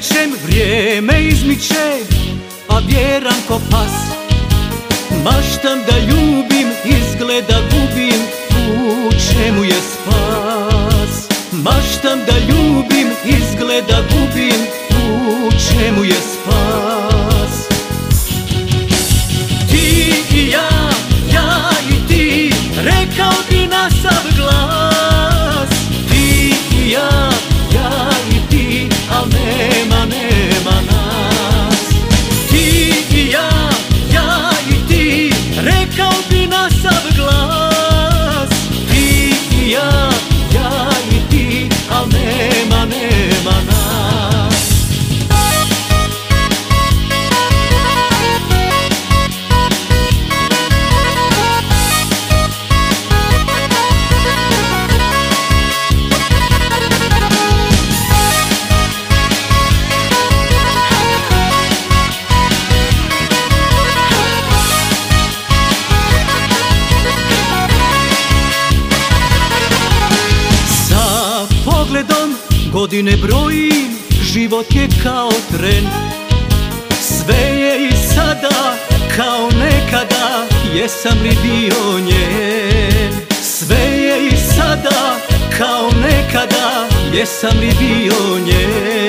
Izmičem, vrijeme izmiče, a vjeram ko pas. Maštam da ljubim, izgleda gubim, u čemu je spas. Maštam da ljubim, izgleda gubim, u čemu je spas. Godine brojim, život je kao tren. Sve je i sada kao nekada Jesam li bio njen Sve je i sada kao nekada Jesam li bio njen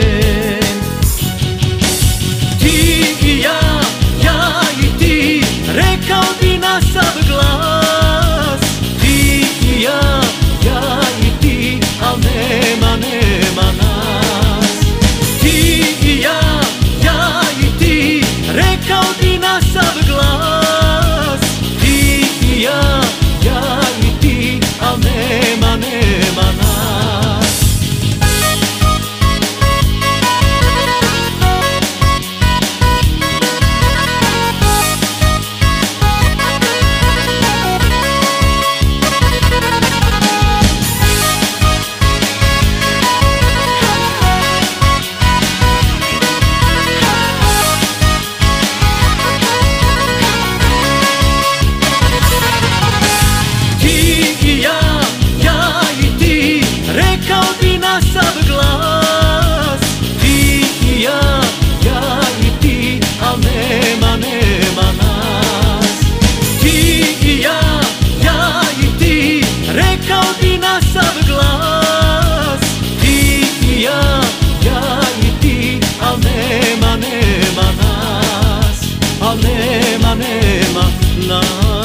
nema, nema nas